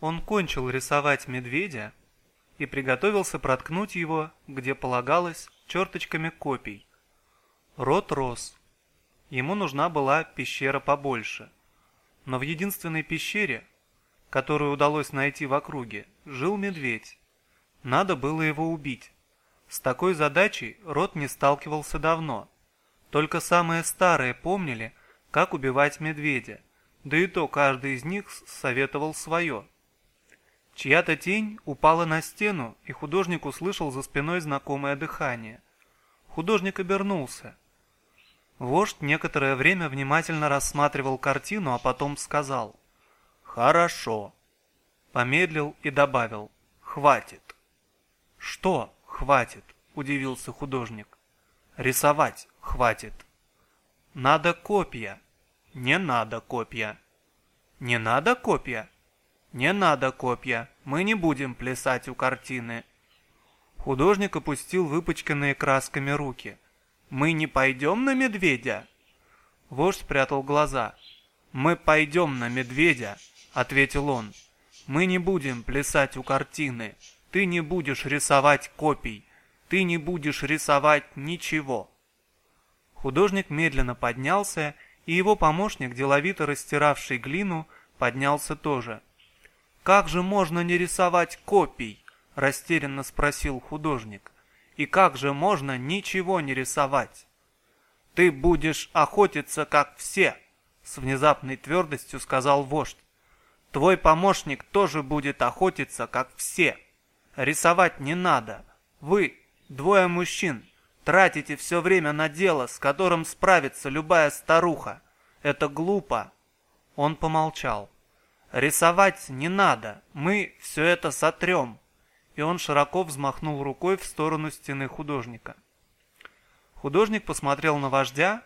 Он кончил рисовать медведя и приготовился проткнуть его, где полагалось, черточками копий. Рот рос. Ему нужна была пещера побольше. Но в единственной пещере, которую удалось найти в округе, жил медведь. Надо было его убить. С такой задачей Рот не сталкивался давно. Только самые старые помнили, как убивать медведя, да и то каждый из них советовал свое. Чья-то тень упала на стену, и художник услышал за спиной знакомое дыхание. Художник обернулся. Вождь некоторое время внимательно рассматривал картину, а потом сказал «Хорошо». Помедлил и добавил «Хватит». «Что хватит?» – удивился художник. «Рисовать хватит». «Надо копья». «Не надо копья». «Не надо копья?» «Не надо копья. Мы не будем плясать у картины». Художник опустил выпачканные красками руки – мы не пойдем на медведя?» Вождь спрятал глаза. «Мы пойдем на медведя», — ответил он. «Мы не будем плясать у картины. Ты не будешь рисовать копий. Ты не будешь рисовать ничего». Художник медленно поднялся, и его помощник, деловито растиравший глину, поднялся тоже. «Как же можно не рисовать копий?» – растерянно спросил художник. И как же можно ничего не рисовать? Ты будешь охотиться, как все, с внезапной твердостью сказал вождь. Твой помощник тоже будет охотиться, как все. Рисовать не надо. Вы, двое мужчин, тратите все время на дело, с которым справится любая старуха. Это глупо. Он помолчал. Рисовать не надо, мы все это сотрем и он широко взмахнул рукой в сторону стены художника. Художник посмотрел на вождя,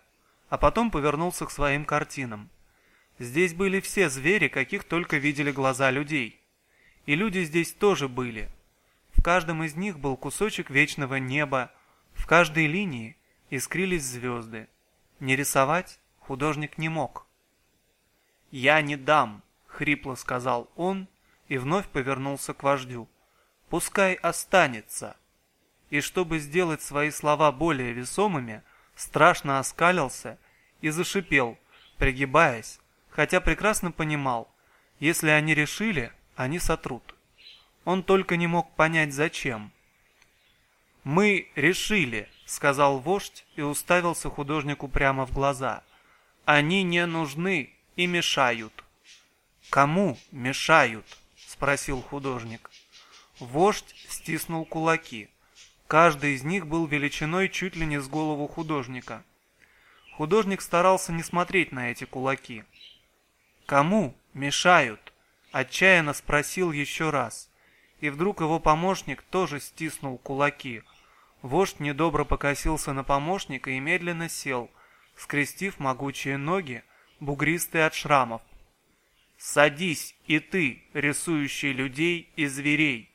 а потом повернулся к своим картинам. Здесь были все звери, каких только видели глаза людей. И люди здесь тоже были. В каждом из них был кусочек вечного неба, в каждой линии искрились звезды. Не рисовать художник не мог. «Я не дам», — хрипло сказал он и вновь повернулся к вождю пускай останется. И чтобы сделать свои слова более весомыми, страшно оскалился и зашипел, пригибаясь, хотя прекрасно понимал, если они решили, они сотрут. Он только не мог понять, зачем. «Мы решили», — сказал вождь и уставился художнику прямо в глаза. «Они не нужны и мешают». «Кому мешают?» — спросил художник. Вождь стиснул кулаки. Каждый из них был величиной чуть ли не с голову художника. Художник старался не смотреть на эти кулаки. «Кому мешают?» – отчаянно спросил еще раз. И вдруг его помощник тоже стиснул кулаки. Вождь недобро покосился на помощника и медленно сел, скрестив могучие ноги, бугристые от шрамов. «Садись и ты, рисующий людей и зверей!»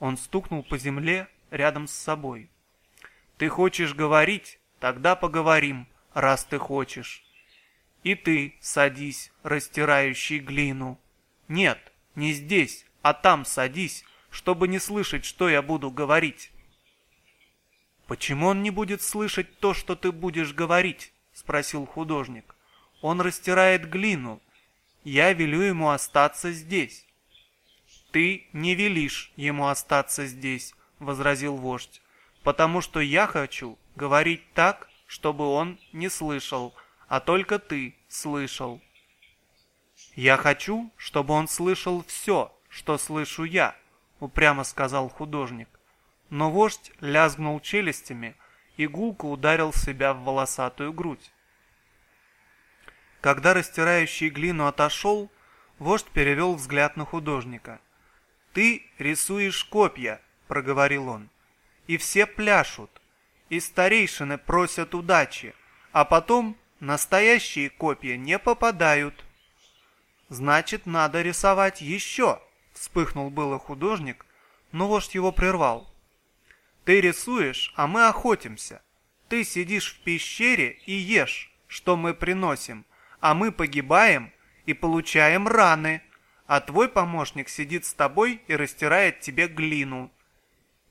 Он стукнул по земле рядом с собой. «Ты хочешь говорить? Тогда поговорим, раз ты хочешь. И ты садись, растирающий глину. Нет, не здесь, а там садись, чтобы не слышать, что я буду говорить». «Почему он не будет слышать то, что ты будешь говорить?» — спросил художник. «Он растирает глину. Я велю ему остаться здесь». «Ты не велишь ему остаться здесь», — возразил вождь, «потому что я хочу говорить так, чтобы он не слышал, а только ты слышал». «Я хочу, чтобы он слышал все, что слышу я», — упрямо сказал художник. Но вождь лязгнул челюстями и гулко ударил себя в волосатую грудь. Когда растирающий глину отошел, вождь перевел взгляд на художника — «Ты рисуешь копья», — проговорил он, — «и все пляшут, и старейшины просят удачи, а потом настоящие копья не попадают». «Значит, надо рисовать еще», — вспыхнул было художник, но вождь его прервал. «Ты рисуешь, а мы охотимся. Ты сидишь в пещере и ешь, что мы приносим, а мы погибаем и получаем раны, а твой помощник сидит с тобой и растирает тебе глину.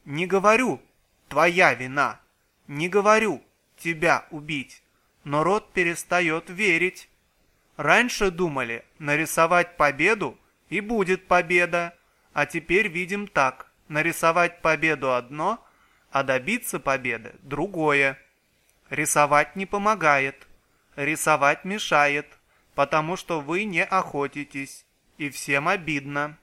Не говорю, твоя вина. Не говорю, тебя убить. Но род перестает верить. Раньше думали, нарисовать победу и будет победа, а теперь видим так, нарисовать победу одно, а добиться победы другое. Рисовать не помогает, рисовать мешает, потому что вы не охотитесь, и всем обидно.